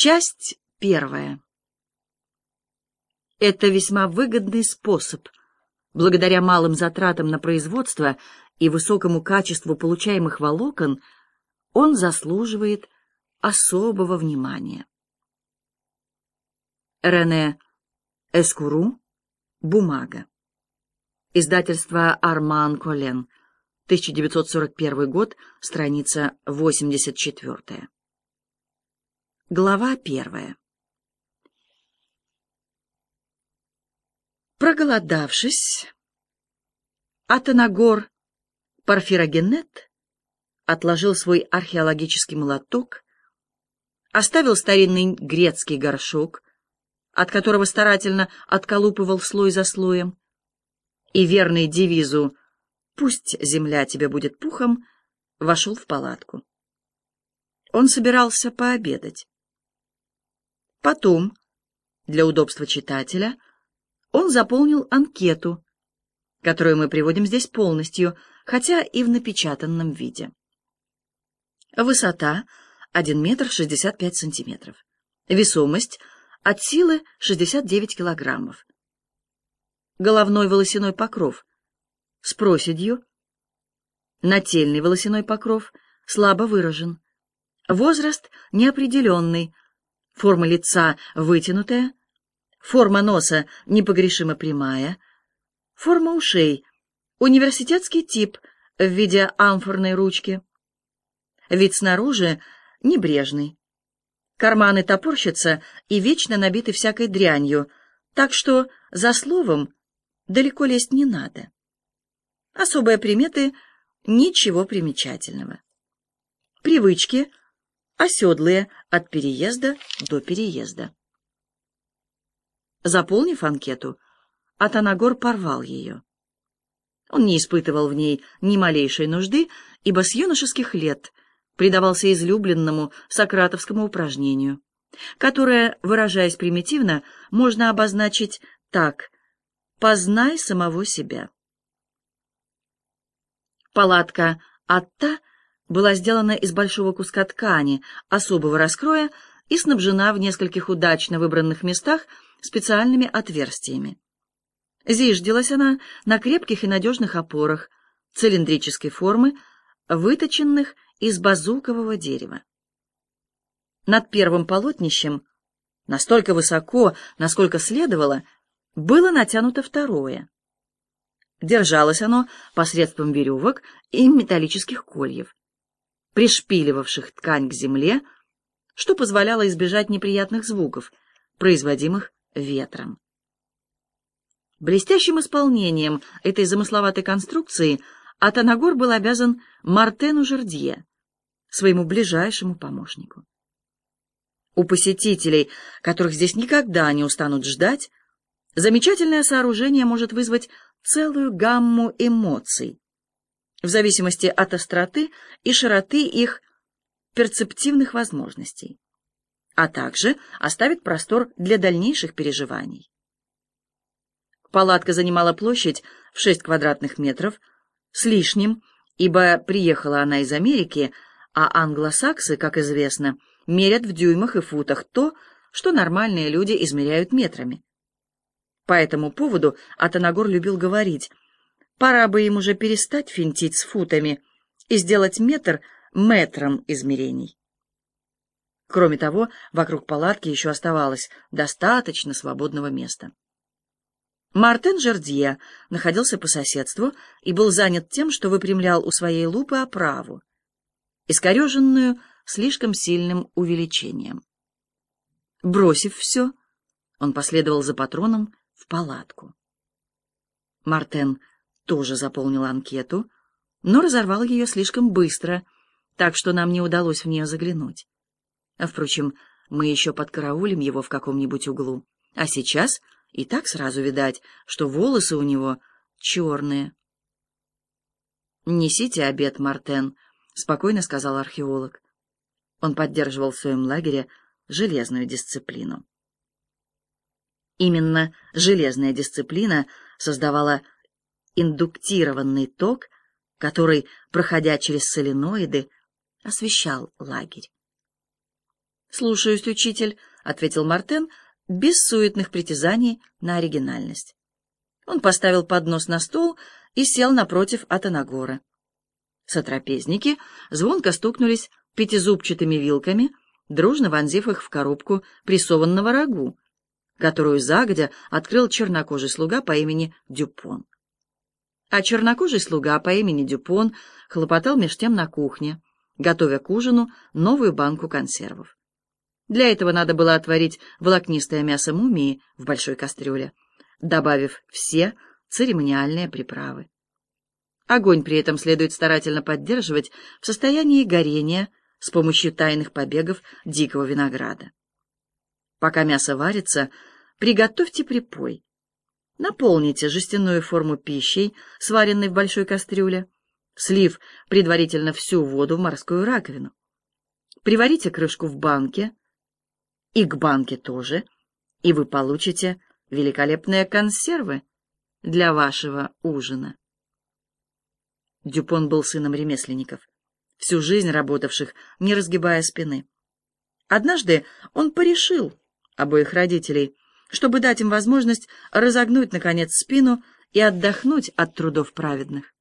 Часть первая. Это весьма выгодный способ. Благодаря малым затратам на производство и высокому качеству получаемых волокон он заслуживает особого внимания. Рене Эскуру «Бумага». Издательство «Арман Колен», 1941 год, страница 84. Глава первая. Проголодавшись, Атанагор Парфирогенет отложил свой археологический молоток, оставил старинный грецкий горшок, от которого старательно отколупывал слой за слоем, и верный девизу «Пусть земля тебе будет пухом» вошел в палатку. Он собирался пообедать. Потом, для удобства читателя, он заполнил анкету, которую мы приводим здесь полностью, хотя и в напечатанном виде. Высота — 1 метр 65 сантиметров. Весомость — от силы 69 килограммов. Головной волосяной покров с проседью. Нательный волосяной покров слабо выражен. Возраст неопределенный. Форма лица вытянутая, Форма носа непогрешимо прямая. Форма ушей — университетский тип в виде амфорной ручки. Вид снаружи — небрежный. Карманы топорщатся и вечно набиты всякой дрянью, так что за словом далеко лезть не надо. Особые приметы — ничего примечательного. Привычки — оседлые от переезда до переезда. Заполнив анкету, Атанагор порвал ее. Он не испытывал в ней ни малейшей нужды, ибо с юношеских лет предавался излюбленному сократовскому упражнению, которое, выражаясь примитивно, можно обозначить так «познай самого себя». Палатка Атта была сделана из большого куска ткани особого раскроя и снабжена в нескольких удачно выбранных местах специальными отверстиями. Зиждилась она на крепких и надежных опорах цилиндрической формы, выточенных из базукового дерева. Над первым полотнищем, настолько высоко, насколько следовало, было натянуто второе. Держалось оно посредством веревок и металлических кольев, пришпиливавших ткань к земле, что позволяло избежать неприятных звуков, производимых ветром. Блестящим исполнением этой замысловатой конструкции Атанагор был обязан Мартену Жердье, своему ближайшему помощнику. У посетителей, которых здесь никогда не устанут ждать, замечательное сооружение может вызвать целую гамму эмоций, в зависимости от остроты и широты их перцептивных возможностей а также оставит простор для дальнейших переживаний. Палатка занимала площадь в 6 квадратных метров с лишним, ибо приехала она из Америки, а англосаксы, как известно, мерят в дюймах и футах то, что нормальные люди измеряют метрами. По этому поводу Атанагор любил говорить, пора бы им уже перестать финтить с футами и сделать метр метром измерений. Кроме того, вокруг палатки еще оставалось достаточно свободного места. Мартен Жердье находился по соседству и был занят тем, что выпрямлял у своей лупы оправу, искореженную слишком сильным увеличением. Бросив все, он последовал за патроном в палатку. Мартен тоже заполнил анкету, но разорвал ее слишком быстро, так что нам не удалось в нее заглянуть. А, впрочем, мы еще подкараулим его в каком-нибудь углу. А сейчас и так сразу видать, что волосы у него черные. «Несите обед, Мартен», — спокойно сказал археолог. Он поддерживал в своем лагере железную дисциплину. Именно железная дисциплина создавала индуктированный ток, который, проходя через соленоиды, освещал лагерь. «Слушаюсь, учитель», — ответил Мартен, без суетных притязаний на оригинальность. Он поставил поднос на стол и сел напротив Атанагора. Сотрапезники звонко стукнулись пятизубчатыми вилками, дружно вонзив их в коробку прессованного рагу, которую загодя открыл чернокожий слуга по имени Дюпон. А чернокожий слуга по имени Дюпон хлопотал меж тем на кухне, готовя к ужину новую банку консервов. Для этого надо было отварить волокнистое мясо мумии в большой кастрюле, добавив все церемониальные приправы. Огонь при этом следует старательно поддерживать в состоянии горения с помощью тайных побегов дикого винограда. Пока мясо варится, приготовьте припой. Наполните жестяную форму пищей, сваренной в большой кастрюле, слив предварительно всю воду в морскую раковину. Приварите крышку в банке, и к банке тоже, и вы получите великолепные консервы для вашего ужина. Дюпон был сыном ремесленников, всю жизнь работавших, не разгибая спины. Однажды он порешил обоих родителей, чтобы дать им возможность разогнуть, наконец, спину и отдохнуть от трудов праведных.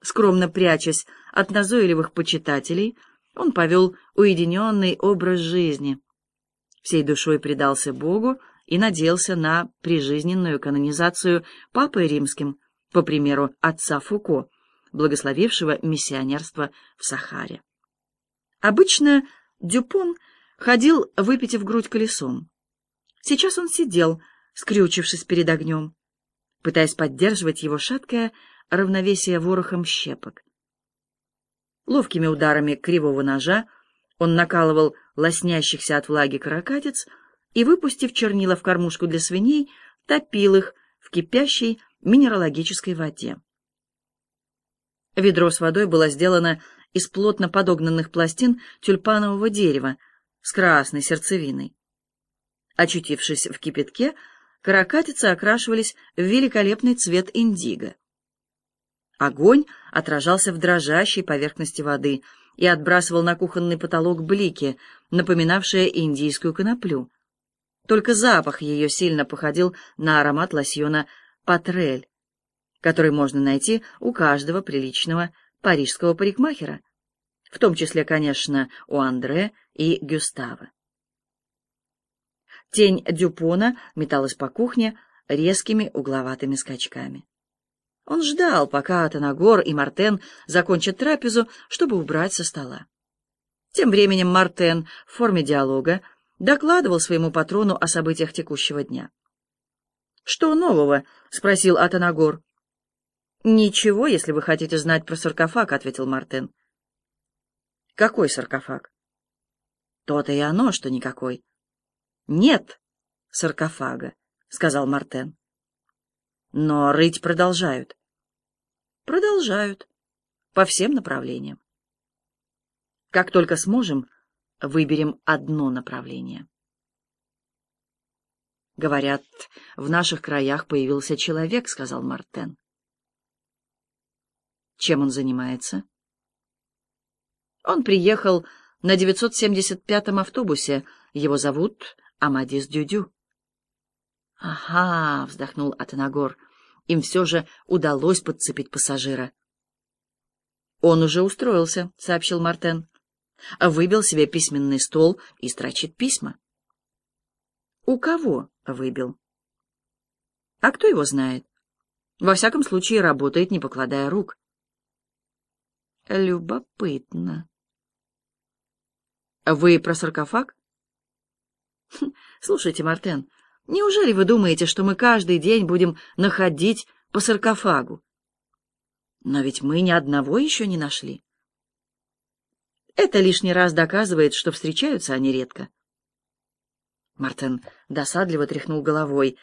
Скромно прячась от назойливых почитателей, он повел уединенный образ жизни. Всей душой предался Богу и надеялся на прижизненную канонизацию Папой Римским, по примеру отца Фуко, благословившего миссионерство в Сахаре. Обычно Дюпон ходил, выпитив грудь колесом. Сейчас он сидел, скрючившись перед огнем, пытаясь поддерживать его шаткое равновесие ворохом щепок. Ловкими ударами кривого ножа он накалывал лоснящихся от влаги каракатиц и, выпустив чернила в кормушку для свиней, топил их в кипящей минералогической воде. Ведро с водой было сделано из плотно подогнанных пластин тюльпанового дерева с красной сердцевиной. Очутившись в кипятке, каракатицы окрашивались в великолепный цвет индиго. Огонь отражался в дрожащей поверхности воды и отбрасывал на кухонный потолок блики, напоминавшие индийскую коноплю. Только запах ее сильно походил на аромат лосьона «Патрель», который можно найти у каждого приличного парижского парикмахера, в том числе, конечно, у Андре и Гюстава. Тень Дюпона металась по кухне резкими угловатыми скачками. Он ждал, пока Атанагор и Мартен закончат трапезу, чтобы убрать со стола. Тем временем Мартен в форме диалога докладывал своему патрону о событиях текущего дня. «Что нового?» — спросил Атанагор. «Ничего, если вы хотите знать про саркофаг», — ответил Мартен. «Какой саркофаг?» «То-то и оно, что никакой». «Нет саркофага», — сказал Мартен. «Но рыть продолжают». «Продолжают. По всем направлениям. Как только сможем, выберем одно направление». «Говорят, в наших краях появился человек», — сказал Мартен. Чем он занимается? Он приехал на 975-м автобусе. Его зовут Амадис Дюдю. «Ага», — вздохнул Атанагор, — «им все же удалось подцепить пассажира». «Он уже устроился», — сообщил Мартен. «Выбил себе письменный стол и строчит письма». «У кого выбил?» «А кто его знает? Во всяком случае, работает, не покладая рук». Любопытно. Вы про саркофаг? Слушайте, Мартен, неужели вы думаете, что мы каждый день будем находить по саркофагу? Но ведь мы ни одного еще не нашли. Это лишний раз доказывает, что встречаются они редко. Мартен досадливо тряхнул головой.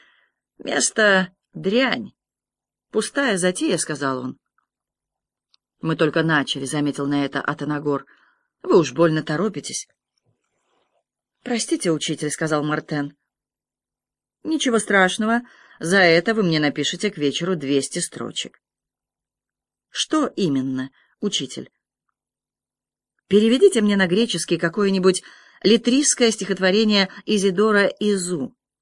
«Место — дрянь. Пустая затея», — сказал он. Мы только начали, — заметил на это Атанагор. Вы уж больно торопитесь. Простите, учитель, — сказал Мартен. Ничего страшного, за это вы мне напишете к вечеру двести строчек. Что именно, учитель? Переведите мне на греческий какое-нибудь литрийское стихотворение Изидора Изу.